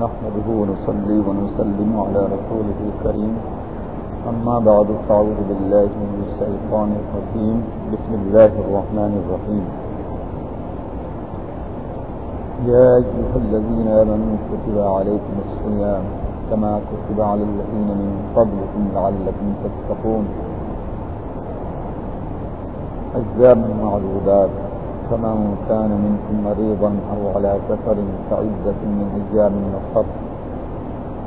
نحمده ونصلي ونسلم على رسوله الكريم. أما بعد، فأعوذ بالله من الشيطان الرجيم. بسم الله الرحمن الرحيم. يا أيها الذين آمنوا، كتب عليكم الصيام كما كتب على الذين من قبلكم لعلكم تتقون. أجزام معدودات فمن كان منكم مريضا أو على سفر فعزة من أجام النصر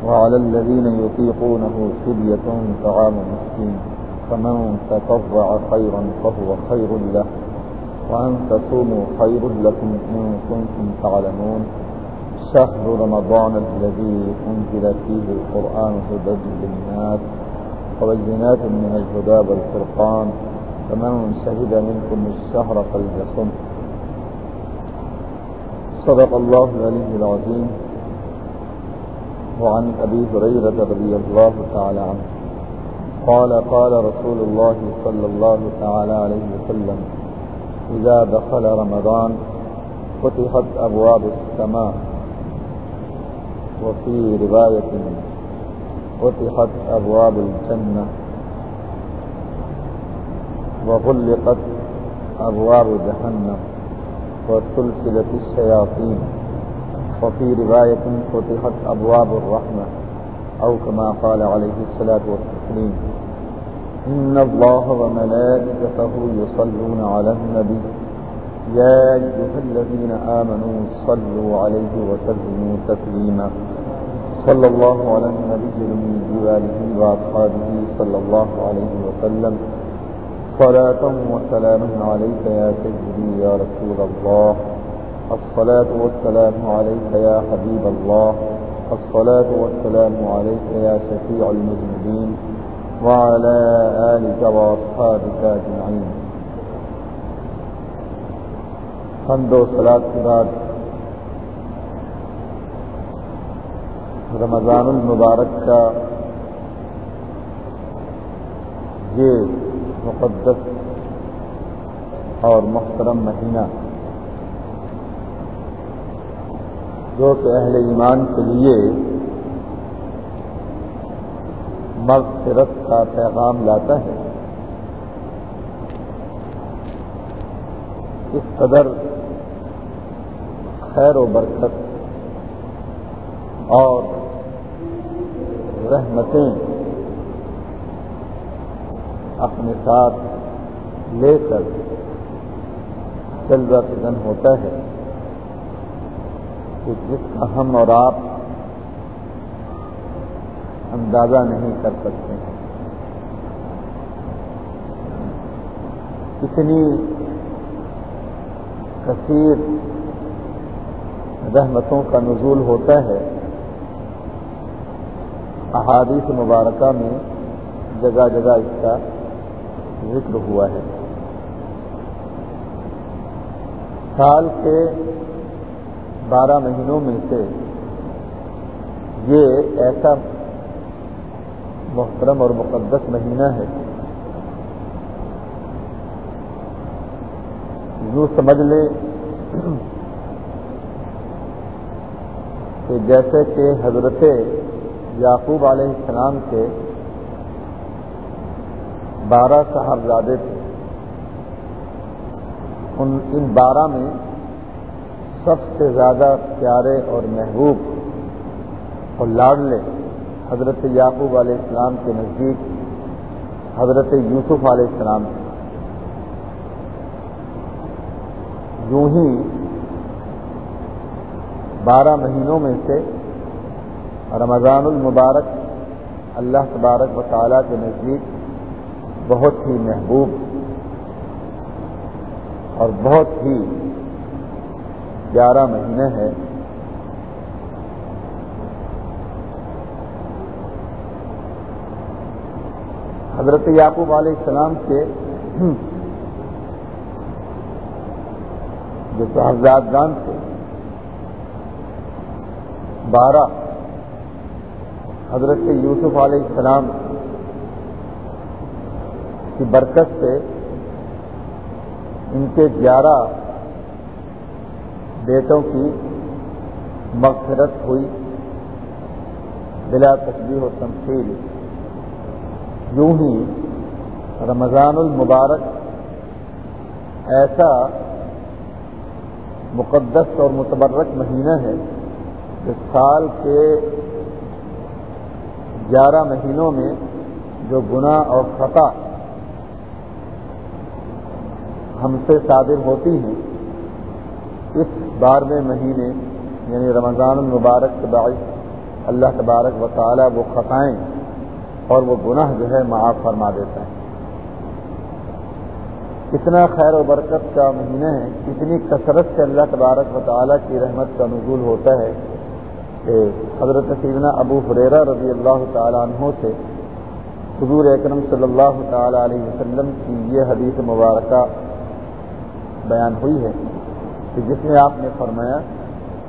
وعلى الذين يطيقونه سبية طعام مسكين. فمن تطوع خيرا فهو خير له. وأن تصوموا خير لكم إن كنتم تعلمون. شهر رمضان الذي أنزل فيه القرآن هدى للناس. وبينات من الهدى والفرقان. فمن شهد منكم الشهر فليصم. صدق الله العلي العظيم وعن أبي هريرة رضي الله تعالى عنه قال قال رسول الله صلى الله تعالى عليه وسلم إذا دخل رمضان، فتحت أبواب السماء. وفي رواية، فتحت أبواب الجنة. وغلقت أبواب جهنم. وسلسلة الشياطين وفي رواية فتحت أبواب الرحمة أو كما قال عليه الصلاة والتسليم. إن الله وملائكته يصلون على النبي. يا أيها الذين آمنوا صلوا عليه وسلموا تسليما. صلى الله على النبي من جواله وأصحابه صلى الله عليه وسلم. صلاة وسلام عليك يا سيدي يا رسول الله. الصلاة والسلام عليك يا حبيب الله. الصلاة والسلام عليك يا شفيع المذنبين. وعلى آلك وأصحابك أجمعين. حمد و صلاة کے بعد رمضان المبارک کا یہ مقدس اور محترم مہینہ جو کہ اہل ایمان کے لیے مغفرت کا پیغام لاتا ہے۔ اس قدر خیر و برکت اور رحمتیں اپنے ساتھ لے کر چلتا فن ہوتا ہے کہ جس کا ہم اور آپ اندازہ نہیں کر سکتے ہیں۔ اتنی کثیر رحمتوں کا نزول ہوتا ہے۔ احادیث مبارکہ میں جگہ جگہ اس کا ذکر ہوا ہے۔ سال کے بارہ مہینوں میں سے یہ ایسا محترم اور مقدس مہینہ ہے۔ یوں سمجھ لیں کہ جیسے کہ حضرت یعقوب علیہ السلام کے بارہ صاحبزادے تھے۔ ان ان بارہ میں سب سے زیادہ پیارے اور محبوب اور لاڈلے حضرت یعقوب علیہ السلام کے نزدیک حضرت یوسف علیہ السلام تھے۔ یوں ہی بارہ مہینوں میں سے رمضان المبارک اللہ تبارک و تعالیٰ کے نزدیک بہت ہی محبوب اور بہت ہی پیارا مہینہ ہے۔ حضرت یعقوب علیہ السلام کے جو صاحبزادگان تھے، بارہ حضرت یوسف علیہ السلام کی برکت سے ان کے گیارہ بیٹوں کی مغفرت ہوئی۔ بلا تصویر و تمثیل۔ یوں ہی رمضان المبارک ایسا مقدس اور متبرک مہینہ ہے جو سال کے گیارہ مہینوں میں جو گناہ اور خطا ہم سے صادر ہوتی ہیں۔ اس بارہویں مہینے یعنی رمضان المبارک کے باعث اللہ تبارک و تعالیٰ وہ خطائیں اور وہ گناہ جو ہے معاف فرما دیتا ہے۔ کتنا خیر و برکت کا مہینہ ہے کتنی کثرت سے اللہ تبارک و تعالیٰ کی رحمت کا نزول ہوتا ہے کہ حضرت سیدنا ابو فریرہ رضی اللہ تعالیٰ عنہ سے حضور اکرم صلی اللہ تعالیٰ علیہ وسلم کی یہ حدیث مبارکہ بیان ہوئی ہے کہ جس میں آپ نے فرمایا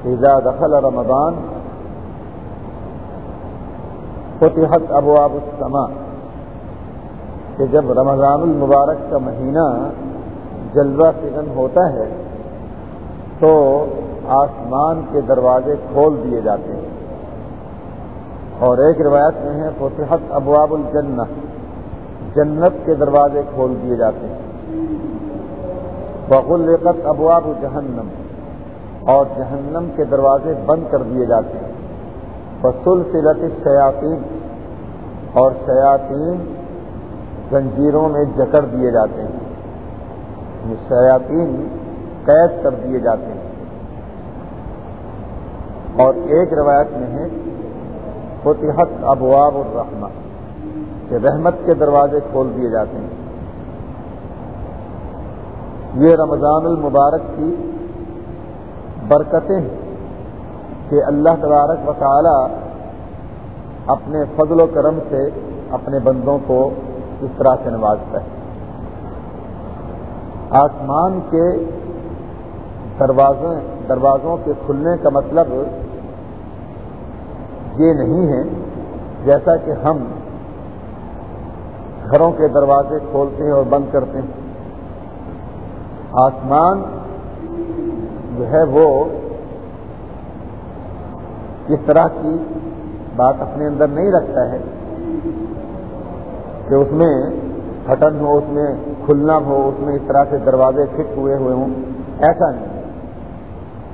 کہ دخل رمضان، فتحت ابواب السماء، کہ جب رمضان المبارک کا مہینہ جلوہ فگن ہوتا ہے، تو آسمان کے دروازے کھول دیے جاتے ہیں۔ اور ایک روایت میں ہے، فتحت ابواب الجنہ، جنت کے دروازے کھول دیے جاتے ہیں۔ بغلقت ابواب جہنم اور جہنم کے دروازے بند کر دیے جاتے ہیں۔ فصل سلت شیاطین اور شیاطین زنجیروں میں جکڑ دیے جاتے ہیں۔ یعنی شیاطین قید کر دیے جاتے ہیں۔ اور ایک روایت میں ہے، فتحت ابواب الرحمہ، کہ رحمت کے دروازے کھول دیے جاتے ہیں۔ یہ رمضان المبارک کی برکتیں ہیں کہ اللہ تبارک و تعالی اپنے فضل و کرم سے اپنے بندوں کو اس طرح سے نوازتا ہے۔ آسمان کے دروازوں دروازوں کے کھلنے کا مطلب یہ نہیں ہے جیسا کہ ہم گھروں کے دروازے کھولتے ہیں اور بند کرتے ہیں۔ آسمان جو ہے وہ اس طرح کی بات اپنے اندر نہیں رکھتا ہے کہ اس میں پھٹن ہو، اس میں کھلنا ہو، اس میں اس طرح سے دروازے فٹ ہوئے ہوئے ہوں، ایسا نہیں۔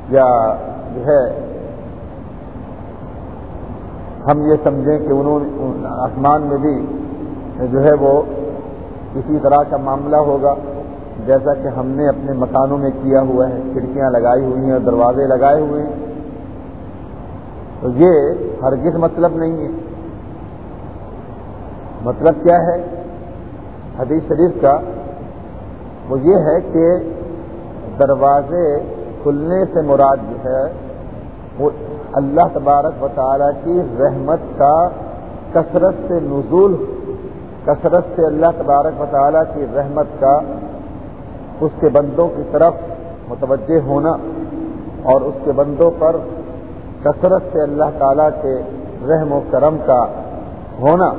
یا جو ہے، ہم یہ سمجھیں کہ انہوں آسمان میں بھی جو ہے وہ کسی طرح کا معاملہ ہوگا۔ جیسا کہ ہم نے اپنے مکانوں میں کیا ہوا ہے، کھڑکیاں لگائی ہوئی ہیں اور دروازے لگائے ہوئے ہیں۔ تو یہ ہرگز مطلب نہیں ہے۔ مطلب کیا ہے؟ حدیث شریف کا وہ یہ ہے کہ دروازے کھلنے سے مراد جو ہے، وہ اللہ تبارک و تعالیٰ کی رحمت کا کثرت سے نزول، کثرت سے اللہ تبارک و تعالیٰ کی رحمت کا اس کے بندوں کی طرف متوجہ ہونا اور اس کے بندوں پر کثرت سے اللہ تعالی کے رحم و کرم کا ہونا،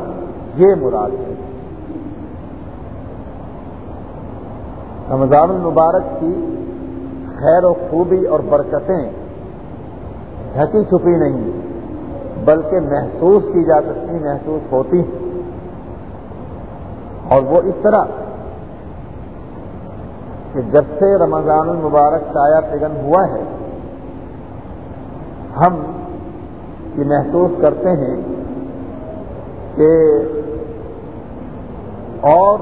یہ مراد ہے۔ رمضان المبارک کی خیر و خوبی اور برکتیں ڈھکی چھپی نہیں، بلکہ محسوس کی جا سکتی، محسوس ہوتی اور وہ اس طرح کہ جب سے رمضان المبارک سایہ پگن ہوا ہے، ہم یہ محسوس کرتے ہیں کہ اور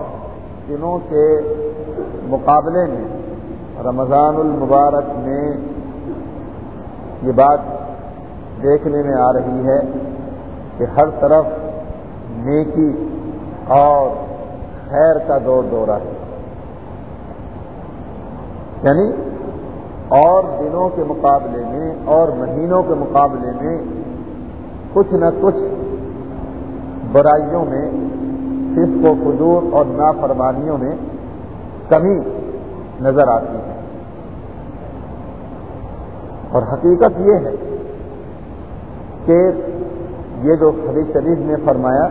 دنوں کے مقابلے میں رمضان المبارک میں یہ بات دیکھنے میں آ رہی ہے کہ ہر طرف نیکی اور خیر کا دور دورہ ہے۔ یعنی اور دنوں کے مقابلے میں اور مہینوں کے مقابلے میں کچھ نہ کچھ برائیوں میں، فسق و فجور اور نافرمانیوں میں کمی نظر آتی ہے۔ اور حقیقت یہ ہے کہ یہ جو حدیث شریف نے فرمایا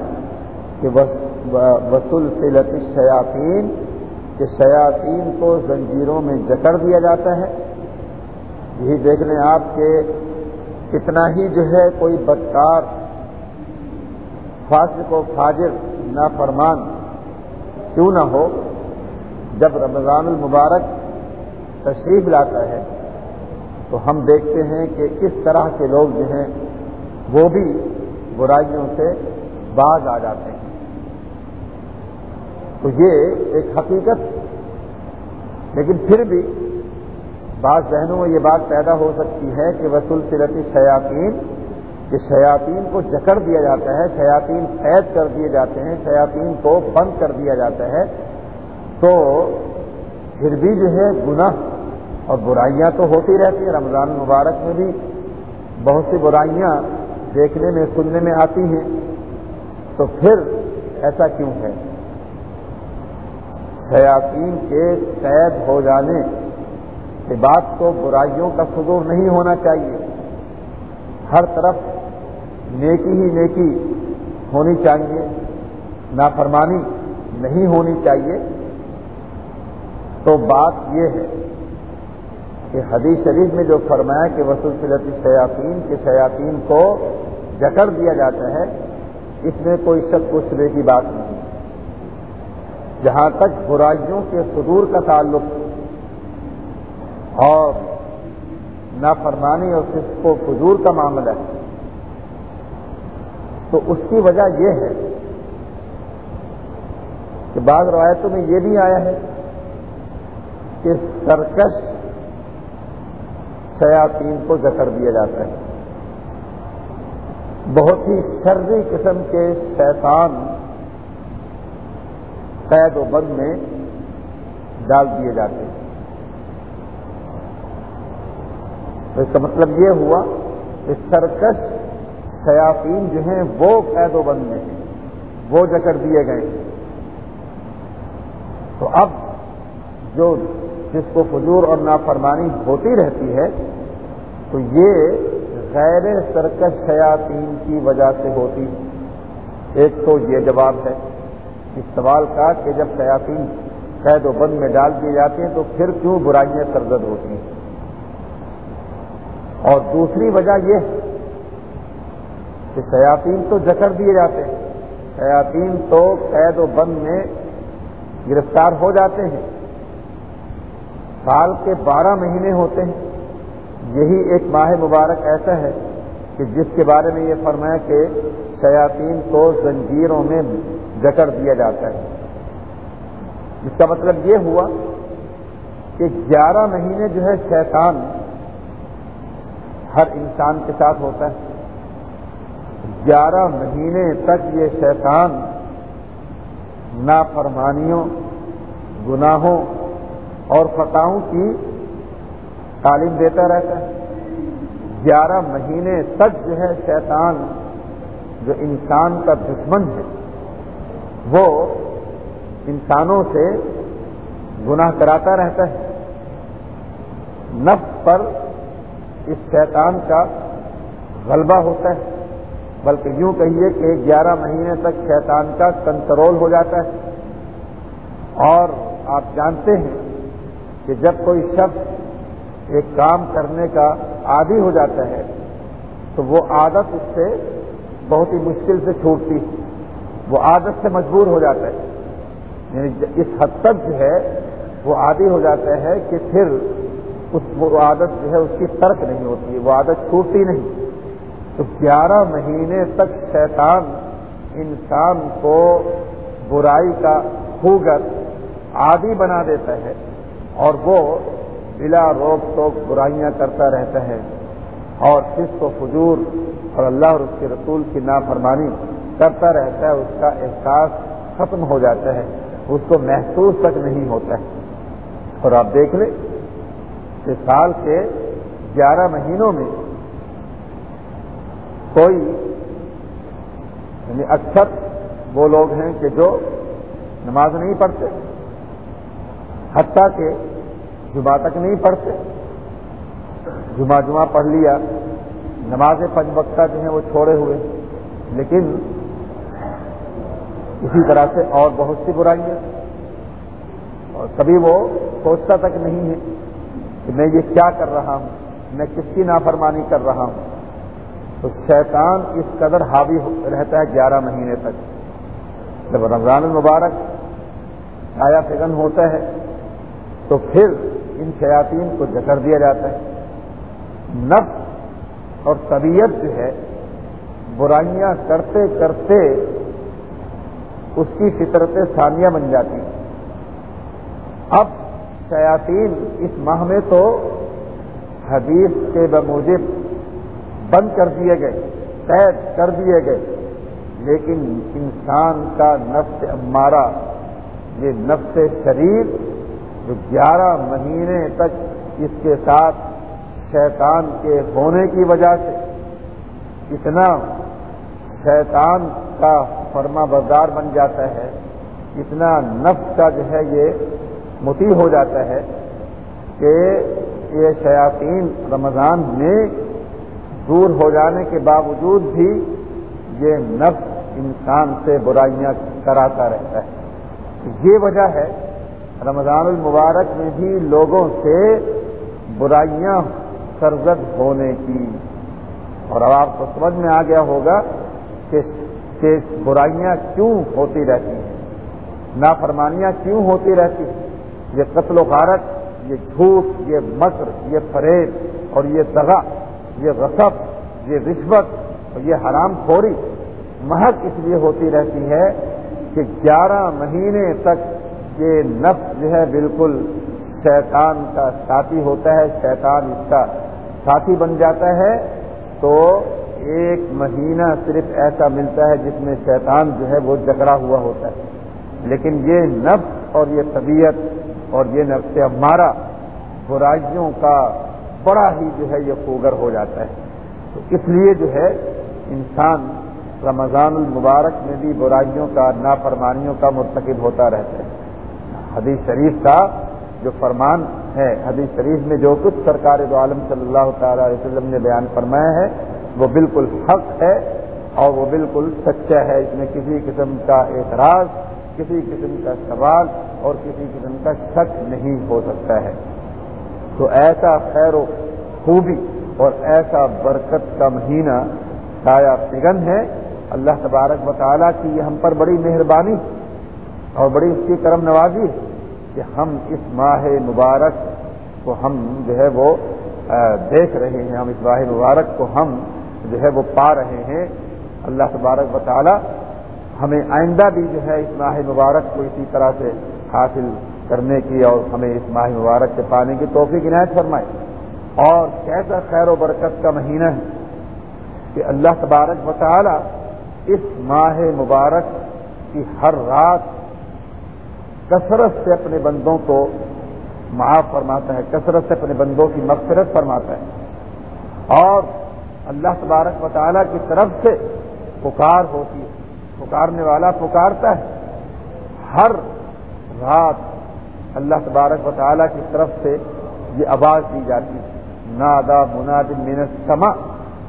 کہ وسول سے شیاطین کہ شیاطین کو زنجیروں میں جکڑ دیا جاتا ہے۔ یہی دیکھ لیں آپ کے کتنا ہی جو ہے کوئی بدکار، فاسق و فاجر، نافرمان کیوں نہ ہو، جب رمضان المبارک تشریف لاتا ہے، تو ہم دیکھتے ہیں کہ اس طرح کے لوگ جو ہیں، وہ بھی برائیوں سے باز آ جاتے ہیں۔ تو یہ ایک حقیقت لیکن پھر بھی بعض بہنوں میں یہ بات پیدا ہو سکتی ہے کہ وسول سرتی شیاطین کہ شیاطین کو جکڑ دیا جاتا ہے، شیاطین قید کر دیے جاتے ہیں، شیاطین کو بند کر دیا جاتا ہے۔ تو پھر بھی جو ہے گناہ اور برائیاں تو ہوتی رہتی ہیں۔ رمضان مبارک میں بھی بہت سی برائیاں دیکھنے میں، سننے میں آتی ہیں۔ تو پھر ایسا کیوں ہے؟ شیاطین کے قید ہو جانے کے بعد تو برائیوں کا صدور نہیں ہونا چاہیے۔ ہر طرف نیکی ہی نیکی ہونی چاہیے، نافرمانی نہیں ہونی چاہیے۔ تو بات یہ ہے کہ حدیث شریف میں جو فرمایا کہ وسول فلتی شیاطین کے شیاطین کو جکڑ دیا جاتا ہے، اس میں کوئی شک پوچھنے کی بات نہیں۔ جہاں تک برائیوں کے صدور کا تعلق اور نافرمانی اور صرف کو فضور کا معاملہ ہے، تو اس کی وجہ یہ ہے کہ بعض روایتوں میں یہ بھی آیا ہے کہ سرکش شیاطین کو ذکر دیا جاتا ہے۔ بہت ہی شرری قسم کے شیطان قید و بند میں ڈال دیے جاتے ہیں۔ تو اس کا مطلب یہ ہوا کہ سرکش شیاطین جو ہیں وہ قید و بند میں ہیں، وہ جکڑ دیے گئے تو اب جو جس کو فضور اور نافرمانی ہوتی رہتی ہے، تو یہ غیر سرکش شیاطین کی وجہ سے ہوتی۔ ایک تو یہ جواب ہے اس سوال کا کہ جب شیاطین قید و بند میں ڈال دیے جاتے ہیں تو پھر کیوں برائیاں سرزد ہوتی ہیں؟ اور دوسری وجہ یہ کہ شیاطین تو جکڑ دیے جاتے ہیں۔ شیاطین تو قید و بند میں گرفتار ہو جاتے ہیں۔ سال کے بارہ مہینے ہوتے ہیں۔ یہی ایک ماہ مبارک ایسا ہے کہ جس کے بارے میں یہ فرمایا کہ شیاطین کو زنجیروں میں جکڑ دیا جاتا ہے۔ جس کا مطلب یہ ہوا کہ گیارہ مہینے جو ہے شیطان ہر انسان کے ساتھ ہوتا ہے۔ گیارہ مہینے تک یہ شیطان نافرمانیوں، گناہوں اور فتحوں کی تعلیم دیتا رہتا ہے۔ گیارہ مہینے تک جو ہے شیطان جو انسان کا دشمن ہے وہ انسانوں سے گناہ کراتا رہتا ہے۔ نفس پر اس شیطان کا غلبہ ہوتا ہے۔ بلکہ یوں کہیے کہ گیارہ مہینے تک شیطان کا کنٹرول ہو جاتا ہے۔ اور آپ جانتے ہیں کہ جب کوئی شخص ایک کام کرنے کا عادی ہو جاتا ہے، تو وہ عادت اس سے بہت ہی مشکل سے چھوٹتی ہے۔ وہ عادت سے مجبور ہو جاتا ہے۔ یعنی اس حد تک جو ہے، وہ عادی ہو جاتا ہے کہ پھر اس وہ عادت جو ہے، اس کی ترک نہیں ہوتی ہے وہ عادت چھوٹتی نہیں۔ تو گیارہ مہینے تک شیطان انسان کو برائی کا خوگر عادی بنا دیتا ہے اور وہ بلا روک ٹوک برائیاں کرتا رہتا ہے۔ اور اس کو فجور اور اللہ اور اس کے رسول کی نافرمانی کرتا رہتا ہے، اس کا احساس ختم ہو جاتا ہے، اس کو محسوس تک نہیں ہوتا ہے۔ اور آپ دیکھ لیں کہ سال کے گیارہ مہینوں میں کوئی یعنی اکثر وہ لوگ ہیں کہ جو نماز نہیں پڑھتے، حتیٰ کہ جمعہ تک نہیں پڑھتے، جمعہ جمعہ پڑھ لیا نماز پنج وقتہ جو ہیں وہ چھوڑے ہوئے، لیکن اسی طرح سے اور بہت سی برائیاں اور کبھی وہ سوچتا تک نہیں ہے کہ میں یہ کیا کر رہا ہوں، میں کس کی نافرمانی کر رہا ہوں؟ تو شیطان اس قدر حاوی رہتا ہے گیارہ مہینے تک۔ جب رمضان المبارک آیا فگن ہوتا ہے، تو پھر ان شیاطین کو جکر دیا جاتا ہے۔ نفس اور طبیعت جو ہے، برائیاں کرتے کرتے اس کی فطرت ثانیہ بن جاتی اب شیاطین اس ماہ میں تو حدیث کے بموجب بند کر دیے گئے، قید کر دیے گئے، لیکن انسان کا نفس امارہ، یہ نفس شریر جو گیارہ مہینے تک اس کے ساتھ شیطان کے ہونے کی وجہ سے اتنا شیطان کا فرما بردار بن جاتا ہے، اتنا نفس کا جو ہے یہ متی ہو جاتا ہے کہ یہ شیاطین رمضان میں دور ہو جانے کے باوجود بھی یہ نفس انسان سے برائیاں کراتا رہتا ہے۔ یہ وجہ ہے رمضان المبارک میں بھی لوگوں سے برائیاں سرزد ہونے کی۔ اور اب آپ کو سمجھ میں آ گیا ہوگا کہ برائیاں کیوں ہوتی رہتی ہیں؟ نافرمانیاں کیوں ہوتی رہتی ہیں؟ یہ قتل و غارت، یہ جھوٹ، یہ مکر، یہ فریب اور یہ دغا، یہ غصب، یہ رشوت اور یہ حرام خوری محض اس لیے ہوتی رہتی ہے کہ گیارہ مہینے تک یہ نفس جو ہے بالکل شیطان کا ساتھی ہوتا ہے، شیطان اس کا ساتھی بن جاتا ہے تو ایک مہینہ صرف ایسا ملتا ہے جس میں شیطان جو ہے وہ جگڑا ہوا ہوتا ہے۔ لیکن یہ نفس اور یہ طبیعت اور یہ نفس ہمارا برائیوں کا بڑا ہی جو ہے یہ خوگر ہو جاتا ہے۔ تو اس لیے جو ہے انسان رمضان المبارک میں بھی برائیوں کا، نافرمانیوں کا مرتکب ہوتا رہتا ہے۔ حدیث شریف کا جو فرمان ہے، حدیث شریف میں جو کچھ سرکار دو عالم صلی اللہ تعالی علیہ وسلم نے بیان فرمایا ہے وہ بالکل حق ہے اور وہ بالکل سچا ہے۔ اس میں کسی قسم کا اعتراض، کسی قسم کا سوال اور کسی قسم کا شک نہیں ہو سکتا ہے۔ تو ایسا خیر و خوبی اور ایسا برکت کا مہینہ سایہ پگن ہے۔ اللہ تبارک و تعالیٰ کی یہ ہم پر بڑی مہربانی اور بڑی اس کی کرم نوازی ہے کہ ہم اس ماہ مبارک کو ہم جو ہے وہ دیکھ رہے ہیں۔ ہم اس ماہ مبارک کو ہم جو ہے وہ پا رہے ہیں۔ اللہ تبارک و ہمیں آئندہ بھی جو ہے اس ماہ مبارک کو اسی طرح سے حاصل کرنے کی اور ہمیں اس ماہ مبارک سے پانے کی توفیق عنایت فرمائے۔ اور کیسا خیر و برکت کا مہینہ ہے کہ اللہ تبارک و تعالی اس ماہ مبارک کی ہر رات کثرت سے اپنے بندوں کو معاف فرماتا ہے، کثرت سے اپنے بندوں کی مغفرت فرماتا ہے۔ اور اللہ تبارک و تعالیٰ کی طرف سے پکار ہوتی ہے۔ پکارنے والا پکارتا ہے۔ ہر رات اللہ تبارک و تعالیٰ کی طرف سے یہ آواز دی جاتی ہے۔ نادا مناد مینت سما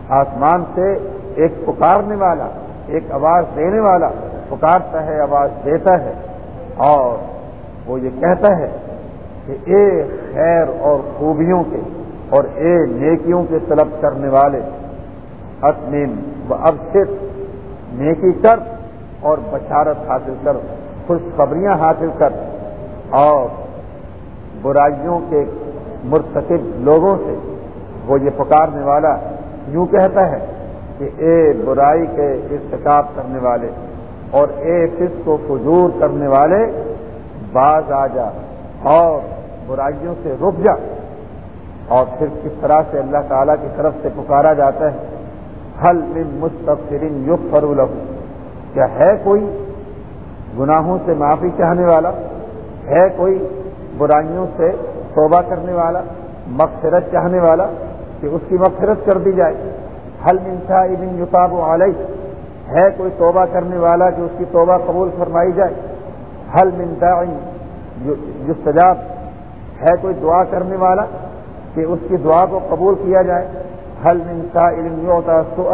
آسمان سے ایک پکارنے والا، ایک آواز دینے والا پکارتا ہے، آواز دیتا ہے۔ اور وہ یہ کہتا ہے کہ اے خیر اور خوبیوں کے اور اے نیکیوں کے طلب کرنے والے اطمین و اب صرف نیکی کر اور بشارت حاصل کر، خوشخبریاں حاصل کر اور برائیوں کے مرتکب لوگوں سے وہ یہ پکارنے والا یوں کہتا ہے کہ اے برائی کے ارتکاب کرنے والے اور اے فس کو فضور کرنے والے، باز آ جا اور برائیوں سے رک جا اور پھر کس طرح سے اللہ تعالی کی طرف سے پکارا جاتا ہے حل من مستفرین یوگ فرو کیا ہے کوئی گناہوں سے معافی چاہنے والا؟ ہے کوئی برائیوں سے توبہ کرنے والا؟ مغفرت چاہنے والا کہ اس کی مغفرت کر دی جائے؟ حل منسا ابن یوتاب علیہ ہے کوئی توبہ کرنے والا کہ اس کی توبہ قبول فرمائی جائے؟ حل منتا یستجاب ہے کوئی دعا کرنے والا کہ اس کی دعا کو قبول کیا جائے؟ حل منسا علم یوتا سو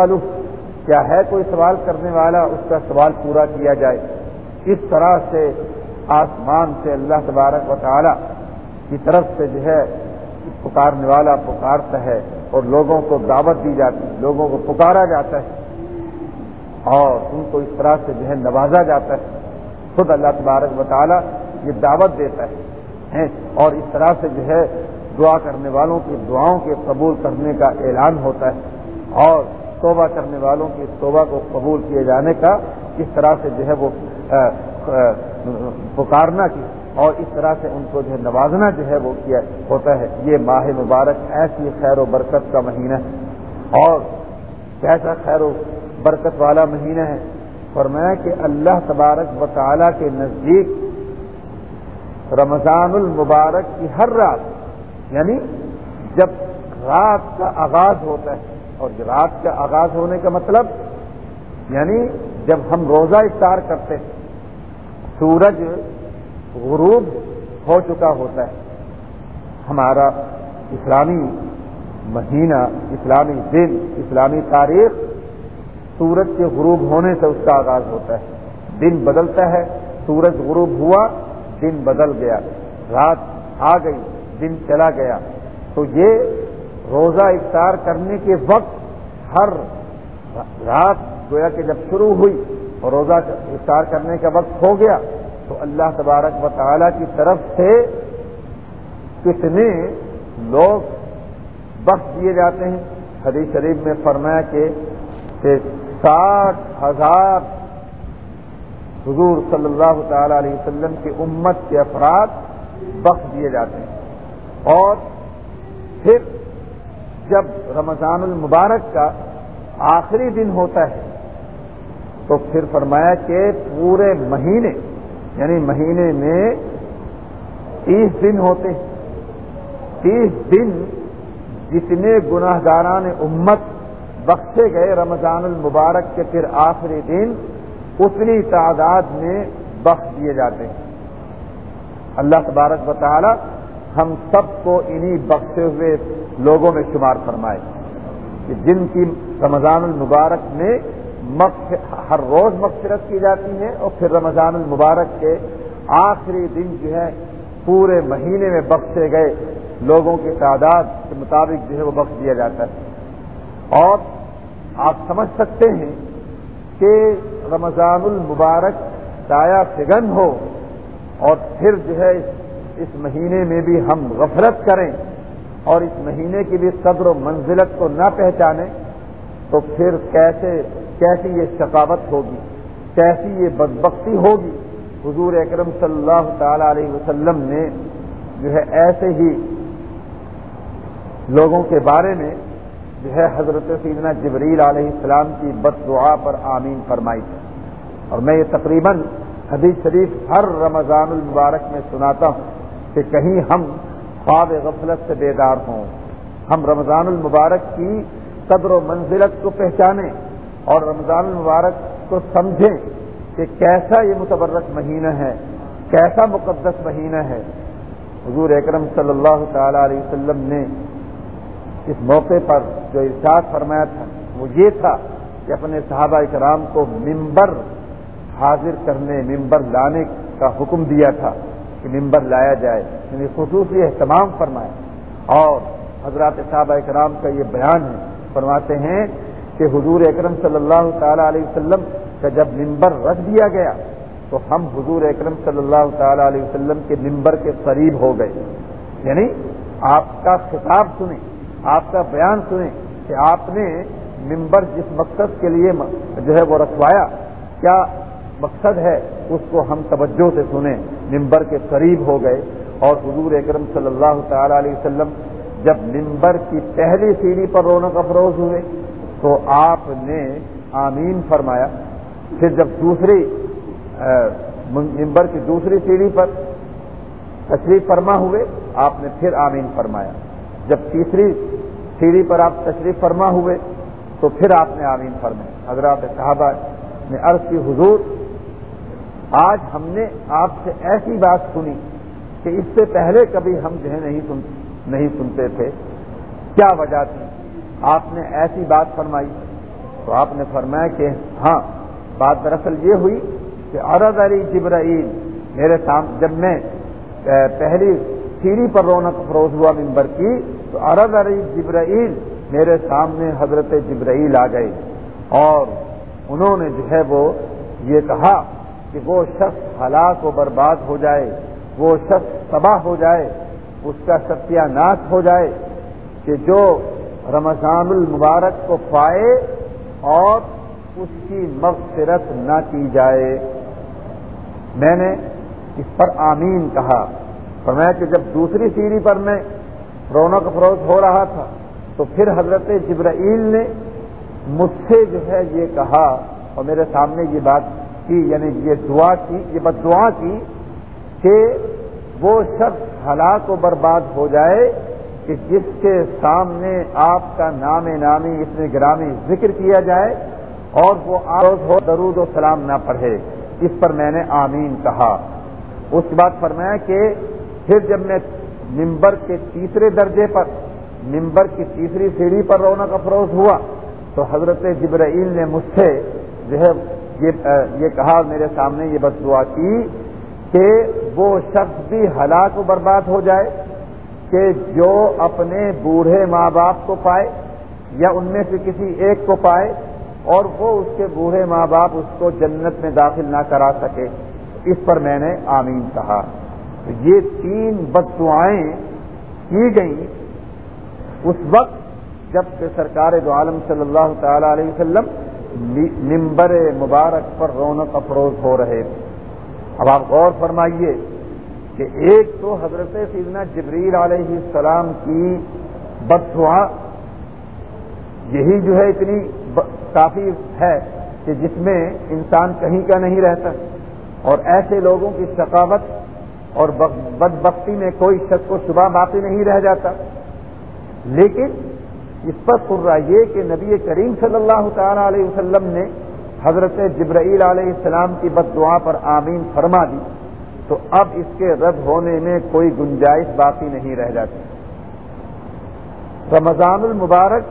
کیا ہے کوئی سوال کرنے والا؟ اس کا سوال پورا کیا جائے۔ اس طرح سے آسمان سے اللہ تبارک و تعالی کی طرف سے جو ہے، پکارنے والا پکارتا ہے اور لوگوں کو دعوت دی جاتی ہے، لوگوں کو پکارا جاتا ہے۔ اور ان کو اس طرح سے جو ہے نوازا جاتا ہے۔ خود اللہ تبارک و تعالیٰ یہ دعوت دیتا ہے۔ اور اس طرح سے جو ہے دعا کرنے والوں کی دعاؤں کے قبول کرنے کا اعلان ہوتا ہے اور توبہ کرنے والوں کی توبہ کو قبول کیے جانے کا اس طرح سے جو ہے وہ پکارنا کی اور اس طرح سے ان کو جو ہے نوازنا جو ہے وہ کیا ہوتا ہے۔ یہ ماہ مبارک ایسی خیر و برکت کا مہینہ ہے۔ اور کیسا خیر و برکت والا مہینہ ہے۔ فرمایا کہ اللہ تبارک و تعالی کے نزدیک رمضان المبارک کی ہر رات یعنی جب رات کا آغاز ہوتا ہے، اور رات کا آغاز ہونے کا مطلب یعنی جب ہم روزہ افطار کرتے ہیں، سورج غروب ہو چکا ہوتا ہے۔ ہمارا اسلامی مہینہ، اسلامی دن، اسلامی تاریخ سورج کے غروب ہونے سے اس کا آغاز ہوتا ہے۔ دن بدلتا ہے، سورج غروب ہوا، دن بدل گیا۔ رات آ گئی۔ دن چلا گیا۔ تو یہ روزہ افطار کرنے کے وقت ہر رات گویا کہ جب شروع ہوئی اور روزہ افطار کرنے کا وقت ہو گیا، تو اللہ تبارک و تعالی کی طرف سے کتنے لوگ بخش دیے جاتے ہیں۔ حدیث شریف میں فرمایا کہ ساٹھ ہزار حضور صلی اللہ تعالی علیہ وسلم کی امت کے افراد بخش دیے جاتے ہیں۔ اور پھر جب رمضان المبارک کا آخری دن ہوتا ہے، تو پھر فرمایا کہ پورے مہینے یعنی مہینے میں تیس دن ہوتے ہیں۔ تیس دن جتنے گناہ گاران امت بخشے گئے رمضان المبارک کے پھر آخری دن، اتنی تعداد میں بخش دیے جاتے ہیں۔ اللہ تبارک بطالہ ہم سب کو انہی بخشے ہوئے لوگوں میں شمار فرمائے کہ جن کی رمضان المبارک میں ہر روز مغفرت کی جاتی ہے اور پھر رمضان المبارک کے آخری دن جو ہے پورے مہینے میں بخشے گئے لوگوں کی تعداد کے مطابق جو ہے وہ بخش دیا جاتا ہے۔ اور آپ سمجھ سکتے ہیں کہ رمضان المبارک دایا فگن ہو اور پھر جو ہے اس اس مہینے میں بھی ہم غفرت کریں اور اس مہینے کی بھی صدر و منزلت کو نہ پہچانیں، تو پھر کیسے، کیسی یہ ثقافت ہوگی؟ کیسی یہ بدبختی ہوگی؟ حضور اکرم صلی اللہ تعالی علیہ وسلم نے جو ہے ایسے ہی لوگوں کے بارے میں جو ہے حضرت سیدنا جبریل علیہ السلام کی بد دعا پر آمین فرمائی تھی۔ اور میں یہ تقریباً حدیث شریف ہر رمضان المبارک میں سناتا ہوں۔ کہ کہیں ہم خواب غفلت سے بیدار ہوں۔ ہم رمضان المبارک کی قدر و منزلت کو پہچانیں اور رمضان المبارک کو سمجھیں کہ کیسا یہ متبرک مہینہ ہے، کیسا مقدس مہینہ ہے۔ حضور اکرم صلی اللہ تعالی علیہ وسلم نے اس موقع پر جو ارشاد فرمایا تھا، وہ یہ تھا کہ اپنے صحابہ کرام کو ممبر حاضر کرنے، ممبر لانے کا حکم دیا تھا۔ کہ ممبر لایا جائے یعنی خصوصی اہتمام فرمایا اور حضرات صحابہ کرام کا یہ بیان ہے، فرماتے ہیں کہ حضور اکرم صلی اللہ تعالی علیہ وسلم کا جب ممبر رکھ دیا گیا، تو ہم حضور اکرم صلی اللہ تعالی علیہ وسلم کے ممبر کے قریب ہو گئے۔ یعنی آپ کا خطاب سنیں، آپ کا بیان سنیں کہ آپ نے ممبر جس مقصد کے لیے جو ہے وہ رکھوایا، کیا مقصد ہے اس کو ہم توجہ سے سنیں۔ ممبر کے قریب ہو گئے اور حضور اکرم صلی اللہ تعالی علیہ وسلم جب ممبر کی پہلی سیڑھی پر رونق افروز ہوئے تو آپ نے آمین فرمایا۔ پھر جب دوسری ممبر کی دوسری سیڑھی پر تشریف فرما ہوئے، آپ نے پھر آمین فرمایا۔ جب تیسری سیڑھی پر آپ تشریف فرما ہوئے تو پھر آپ نے آمین فرمایا۔ حضرات صحابہ نے عرض کی، حضور آج ہم نے آپ سے ایسی بات سنی کہ اس سے پہلے کبھی ہم جو ہے نہیں سن نہیں سنتے تھے۔ کیا وجہ تھی؟ آپ نے ایسی بات فرمائی۔ تو آپ نے فرمایا کہ ہاں بات دراصل یہ ہوئی کہ عرض علی جبرائیل، میرے سامنے جب میں پہلی سیڑھی پر رونق فروز ہوا ممبر کی، تو عرض علی جبرائیل میرے سامنے حضرت جبرائیل آ گئے اور انہوں نے جو ہے وہ یہ کہا کہ وہ شخص ہلاک و برباد ہو جائے، وہ شخص تباہ ہو جائے، اس کا ستیہ ناش ہو جائے کہ جو رمضان المبارک کو پائے اور اس کی مغفرت نہ کی جائے۔ میں نے اس پر آمین کہا۔ فرمایا کہ جب دوسری سیڑھی پر میں رونق فروغ ہو رہا تھا، تو پھر حضرت جبرائیل نے مجھ سے جو ہے یہ کہا اور میرے سامنے یہ بات کی یعنی یہ دعا کی، یہ بد دعا کی کہ وہ شخص ہلاک و برباد ہو جائے کہ جس کے سامنے آپ کا نام نامی اتنے گرامی ذکر کیا جائے اور وہ آروز ہو درود و سلام نہ پڑھے، اس پر میں نے آمین کہا۔ اس کے بعد فرمایا کہ پھر جب میں ممبر کے تیسرے درجے پر ممبر کی تیسری سیڑھی پر رونق افروز ہوا تو حضرت جبرائیل نے مجھ سے جو ہے یہ کہا میرے سامنے یہ بس دعا کی کہ وہ شخص بھی ہلاک و برباد ہو جائے کہ جو اپنے بوڑھے ماں باپ کو پائے یا ان میں سے کسی ایک کو پائے اور وہ اس کے بوڑھے ماں باپ اس کو جنت میں داخل نہ کرا سکے۔ اس پر میں نے آمین کہا۔ یہ تین بد دعائیں کی گئیں۔ اس وقت جبکہ سرکار دو عالم صلی اللہ تعالی علیہ وسلم ممبر مبارک پر رونق افروز ہو رہے تھے۔ اب آپ غور فرمائیے کہ ایک تو حضرت سیدنا جبریل علیہ السلام کی بد یہی جو ہے اتنی کافی ہے کہ جس میں انسان کہیں کا نہیں رہتا اور ایسے لوگوں کی ثقافت اور بد بختی میں کوئی شک و شبہ باقی نہیں رہ جاتا۔ لیکن اس پر پورا یہ کہ نبی کریم صلی اللہ تعالی علیہ وسلم نے حضرت جبرائیل علیہ السلام کی بد دعا پر آمین فرما دی۔ تو اب اس کے رد ہونے میں کوئی گنجائش باقی نہیں رہ جاتی۔ رمضان المبارک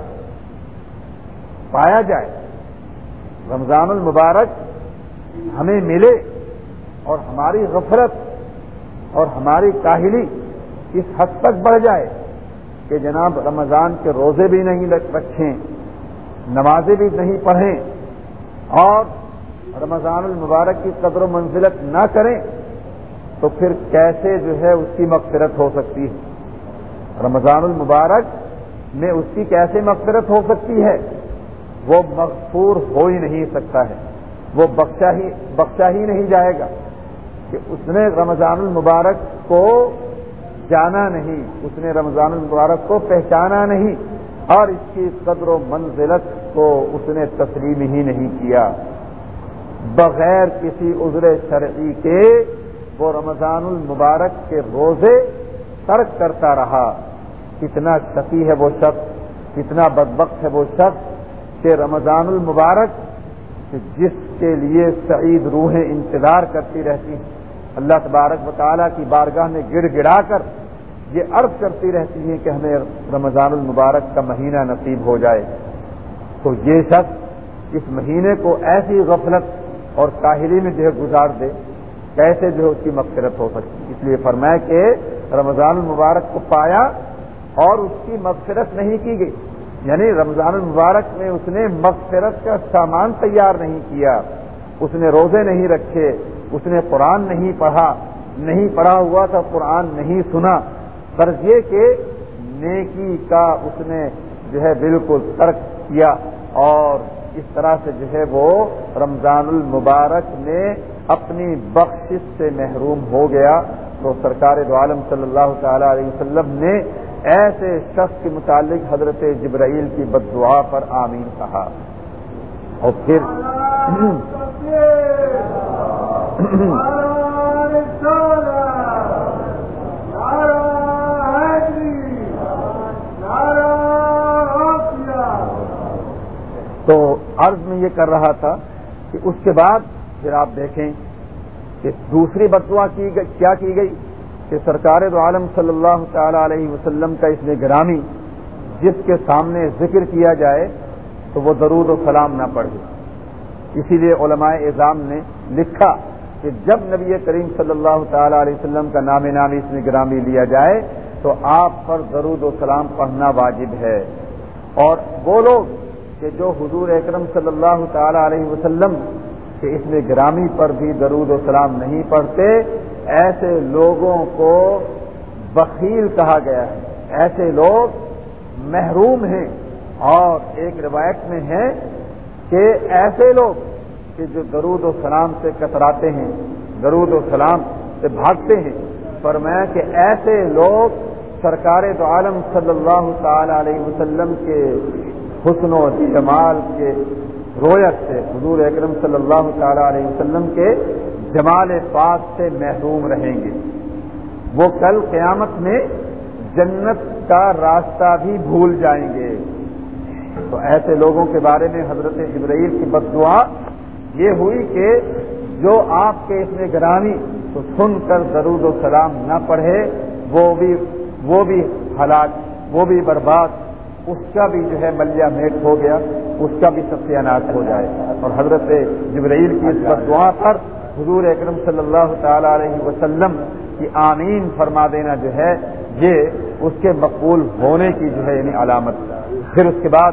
پایا جائے۔ رمضان المبارک ہمیں ملے اور ہماری غفرت اور ہماری کاہلی اس حد تک بڑھ جائے۔ کہ جناب رمضان کے روزے بھی نہیں رکھیں، نمازیں بھی نہیں پڑھیں اور رمضان المبارک کی قدر و منزلت نہ کریں، تو پھر کیسے جو ہے اس کی مغفرت ہو سکتی ہے؟ رمضان المبارک میں اس کی کیسے مغفرت ہو سکتی ہے؟ وہ مغفور ہو ہی نہیں سکتا ہے، وہ بخشا ہی بخشا ہی نہیں جائے گا کہ اس نے رمضان المبارک کو جانا نہیں، اس نے رمضان المبارک کو پہچانا نہیں اور اس کی قدر و منزلت کو اس نے تسلیم ہی نہیں کیا۔ بغیر کسی عذر شرعی کے وہ رمضان المبارک کے روزے ترک کرتا رہا۔ کتنا شکی ہے وہ شخص، کتنا بدبخت ہے وہ شخص کہ رمضان المبارک جس کے لیے سعید روحیں انتظار کرتی رہتی۔ ہیں اللہ تبارک و تعالیٰ کی بارگاہ میں گڑ گڑا کر یہ عرض کرتی رہتی ہیں کہ ہمیں رمضان المبارک کا مہینہ نصیب ہو جائے۔ تو یہ شخص اس مہینے کو ایسی غفلت اور کاہلی میں جو ہے گزار دے، کیسے جو ہے اس کی مغفرت ہو سکتی۔ اس لیے فرمایا کہ رمضان المبارک کو پایا اور اس کی مغفرت نہیں کی گئی۔ یعنی رمضان المبارک میں اس نے مغفرت کا سامان تیار نہیں کیا، اس نے روزے نہیں رکھے اس نے قرآن نہیں پڑھا نہیں پڑھا ہوا تھا، قرآن نہیں سنا۔ فرض یہ کہ نیکی کا اس نے جو ہے بالکل ترک کیا اور اس طرح سے جو ہے وہ رمضان المبارک میں اپنی بخشش سے محروم ہو گیا۔ تو سرکار دو عالم صلی اللہ تعالی علیہ وسلم نے ایسے شخص کے متعلق حضرت جبرائیل کی بد دعا پر آمین کہا۔ اور پھر تو عرض میں یہ کر رہا تھا کہ اس کے بعد پھر آپ دیکھیں کہ دوسری بدوا کی کیا کی گئی؟ کہ سرکار دو عالم صلی اللہ تعالی علیہ وسلم کا اس نے گرامی جس کے سامنے ذکر کیا جائے تو وہ درود و سلام نہ پڑھے۔ اسی لیے علماء اعظام نے لکھا کہ جب نبی کریم صلی اللہ تعالی علیہ وسلم کا نام نام اس میں گرامی لیا جائے تو آپ پر درود و سلام پڑھنا واجب ہے۔ اور وہ لوگ کہ جو حضور اکرم صلی اللہ تعالی علیہ وسلم کے اس میں گرامی پر بھی درود و سلام نہیں پڑھتے، ایسے لوگوں کو بخیل کہا گیا ہے۔ ایسے لوگ محروم ہیں اور ایک روایت میں ہے کہ ایسے لوگ کہ جو درود و سلام سے کتراتے ہیں، درود و سلام سے بھاگتے ہیں، فرمایا کہ ایسے لوگ سرکار تو عالم صلی اللہ تعالی علیہ وسلم کے حسن و جمال کے رویت سے، حضور اکرم صلی اللہ تعالی علیہ وسلم کے جمال پاک سے محروم رہیں گے۔ وہ کل قیامت میں جنت کا راستہ بھی بھول جائیں گے۔ تو ایسے لوگوں کے بارے میں حضرت ابراہیل کی بد دعا یہ ہوئی کہ جو آپ کے اس میں گرانی تو سن کر درود و سلام نہ پڑھے، وہ بھی وہ بھی ہلاک، وہ بھی برباد، اس کا بھی جو ہے ملیا میٹ ہو گیا، اس کا بھی سب سے اناج ہو جائے۔ اور حضرت جبرائیل کی اس بد دعا پر حضور اکرم صلی اللہ تعالی علیہ وسلم کی آمین فرما دینا جو ہے، یہ اس کے مقبول ہونے کی جو ہے یعنی علامت۔ پھر اس کے بعد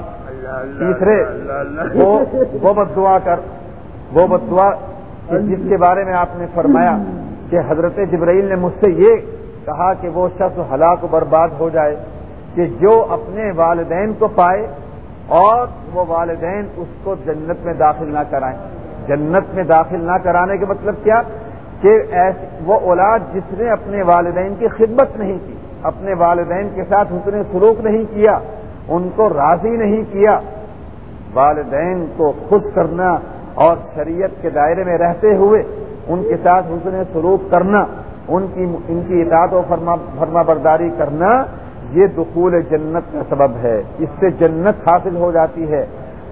تیسرے وہ بد دعا کر وہ بد دعا جس کے بارے میں آپ نے فرمایا کہ حضرت جبرائیل نے مجھ سے یہ کہا کہ وہ شخص ہلاک و برباد ہو جائے کہ جو اپنے والدین کو پائے اور وہ والدین اس کو جنت میں داخل نہ کرائیں۔ جنت میں داخل نہ کرانے کے مطلب کیا؟ کہ وہ اولاد جس نے اپنے والدین کی خدمت نہیں کی اپنے والدین کے ساتھ اس نے سلوک نہیں کیا ان کو راضی نہیں کیا۔ والدین کو خوش کرنا اور شریعت کے دائرے میں رہتے ہوئے ان کے ساتھ حسن سلوک کرنا، ان کی ان کی اطاعت و فرما فرما برداری کرنا، یہ دخول جنت کا سبب ہے۔ اس سے جنت حاصل ہو جاتی ہے۔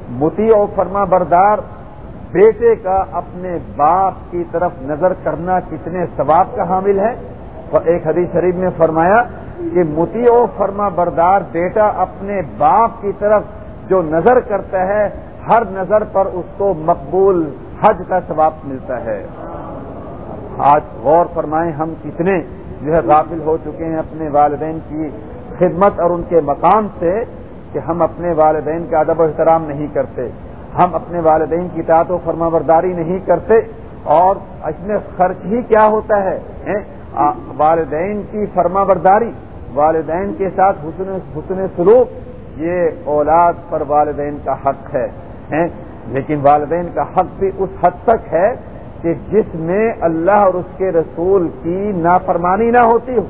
متی و فرما بردار بیٹے کا اپنے باپ کی طرف نظر کرنا کتنے ثواب کا حامل ہے۔ اور ایک حدیث شریف نے فرمایا کہ متی و فرما بردار بیٹا اپنے باپ کی طرف جو نظر کرتا ہے ہر نظر پر اس کو مقبول حج کا ثواب ملتا ہے۔ آج غور فرمائیں ہم کتنے جو ہے غافل ہو چکے ہیں اپنے والدین کی خدمت اور ان کے مقام سے کہ ہم اپنے والدین کا ادب و احترام نہیں کرتے۔ ہم اپنے والدین کی تعت و فرما برداری نہیں کرتے۔ اور اس میں خرچ ہی کیا ہوتا ہے؟ والدین کی فرما برداری والدین کے ساتھ حسن حسن سلوک، یہ اولاد پر والدین کا حق ہے۔ لیکن والدین کا حق بھی اس حد تک ہے کہ جس میں اللہ اور اس کے رسول کی نافرمانی نہ ہوتی ہو۔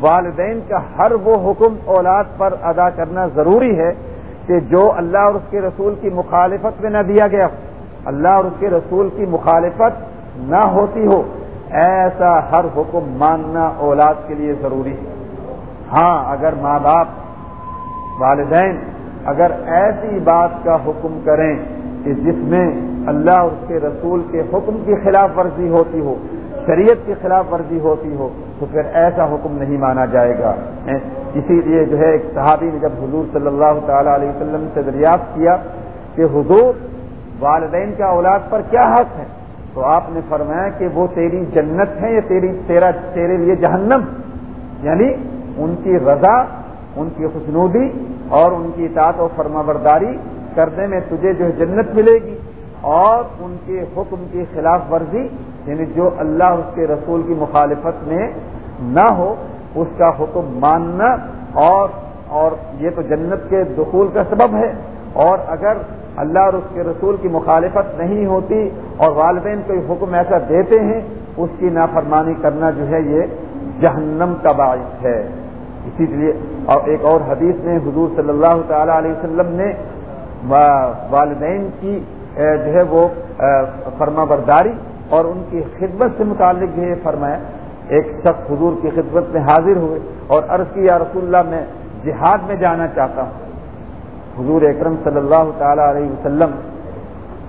والدین کا ہر وہ حکم اولاد پر ادا کرنا ضروری ہے کہ جو اللہ اور اس کے رسول کی مخالفت میں نہ دیا گیا اللہ اور اس کے رسول کی مخالفت نہ ہوتی ہو۔ ایسا ہر حکم ماننا اولاد کے لیے ضروری ہے۔ ہاں اگر ماں باپ، والدین اگر ایسی بات کا حکم کریں کہ جس میں اللہ اور اس کے رسول کے حکم کی خلاف ورزی ہوتی ہو، شریعت کی خلاف ورزی ہوتی ہو، تو پھر ایسا حکم نہیں مانا جائے گا اسی لیے جو ہے ایک صحابی نے جب حضور صلی اللہ تعالی علیہ وسلم سے دریافت کیا کہ حضور والدین کا اولاد پر کیا حق ہے، تو آپ نے فرمایا کہ وہ تیری جنت ہے یا تیری، تیرا، تیرے لیے جہنم یعنی ان کی رضا ان کی خوشنودی اور ان کی اطاعت و فرما برداری کرنے میں تجھے جو جنت ملے گی اور ان کے حکم کی خلاف ورزی یعنی جو اللہ اس کے رسول کی مخالفت میں نہ ہو، اس کا حکم ماننا اور اور یہ تو جنت کے دخول کا سبب ہے۔ اور اگر اللہ اور اس کے رسول کی مخالفت نہیں ہوتی اور والدین کوئی حکم ایسا دیتے ہیں، اس کی نافرمانی کرنا جو ہے یہ جہنم کا باعث ہے۔ اسی لیے اور ایک اور حدیث میں حضور صلی اللہ تعالی علیہ وسلم نے والدین کی جو ہے وہ فرما برداری اور ان کی خدمت سے متعلق جو ہے فرمایا۔ ایک شخص حضور کی خدمت میں حاضر ہوئے اور عرض کی، یا رسول اللہ، میں جہاد میں جانا چاہتا ہوں. حضور اکرم صلی اللہ تعالی علیہ وسلم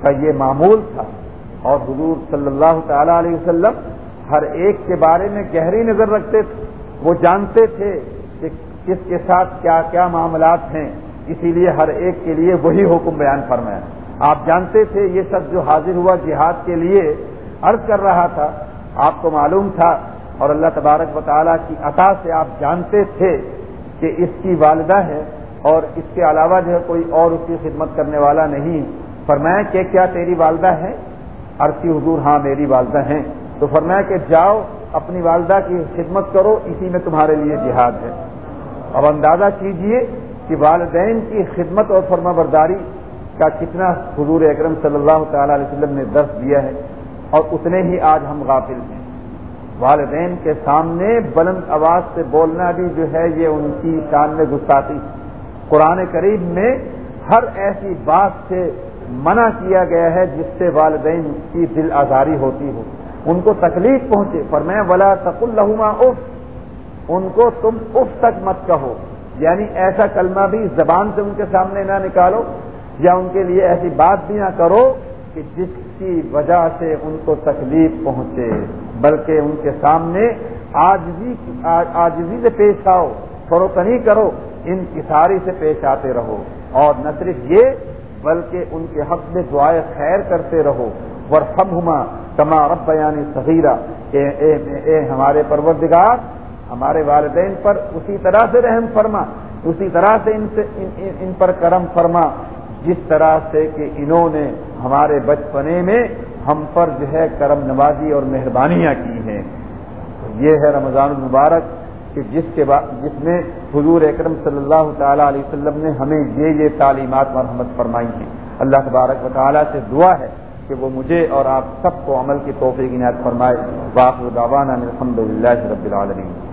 کا یہ معمول تھا اور حضور صلی اللہ تعالی علیہ وسلم ہر ایک کے بارے میں گہری نظر رکھتے تھے، وہ جانتے تھے۔ کس کے ساتھ کیا کیا معاملات ہیں، اسی لیے ہر ایک کے لیے وہی حکم بیان فرمایا۔ آپ جانتے تھے یہ سب جو حاضر ہوا جہاد کے لیے عرض کر رہا تھا، آپ کو معلوم تھا اور اللہ تبارک و تعالیٰ کی عطا سے آپ جانتے تھے کہ اس کی والدہ ہے اور اس کے علاوہ جو ہے کوئی اور اس کی خدمت کرنے والا نہیں۔ فرمایا کہ کیا تیری والدہ ہے؟ عرصی حضور ہاں میری والدہ ہیں۔ تو فرمایا کہ جاؤ، اپنی والدہ کی خدمت کرو، اسی میں تمہارے لیے جہاد ہے۔ اب اندازہ کیجیے کہ والدین کی خدمت اور فرما برداری کا کتنا حضور اکرم صلی اللہ تعالی علیہ وسلم نے درس دیا ہے اور اتنے ہی آج ہم غافل ہیں۔ والدین کے سامنے بلند آواز سے بولنا بھی جو ہے یہ ان کی شان میں گستاخی۔ قرآن قریب میں ہر ایسی بات سے منع کیا گیا ہے جس سے والدین کی دل آزاری ہوتی ہو۔ ان کو تکلیف پہنچے۔ پر میں بلا تک الحما اف۔ ان کو تم اف تک مت کہو یعنی ایسا کلمہ بھی زبان سے ان کے سامنے نہ نکالو یا ان کے لیے ایسی بات بھی نہ کرو کہ جس کی وجہ سے ان کو تکلیف پہنچے، بلکہ ان کے سامنے آجزی سے پیش آؤ فروکنی کرو، ان کساری سے پیش آتے رہو۔ اور نہ صرف یہ، بلکہ ان کے حق میں دعائیں خیر کرتے رہو۔ ورفم ہما تما رب یعنی صغیرہ اے ہمارے پروردگار ہمارے والدین پر اسی طرح سے رحم فرما، اسی طرح سے ان سے، ان پر کرم فرما، جس طرح سے کہ انہوں نے ہمارے بچپنے میں ہم پر جو ہے کرم نوازی اور مہربانیاں کی ہیں۔ یہ ہے رمضان المبارک کہ جس کے بعد جس میں حضور اکرم صلی اللہ تعالیٰ علیہ وسلم نے ہمیں یہ یہ تعلیمات مرحمت فرمائی ہیں۔ اللہ تبارک و تعالیٰ سے دعا ہے کہ وہ مجھے اور آپ سب کو عمل کی توفیق عنایت فرمائے۔ باقی دعوانا الحمد للہ رب العالمین۔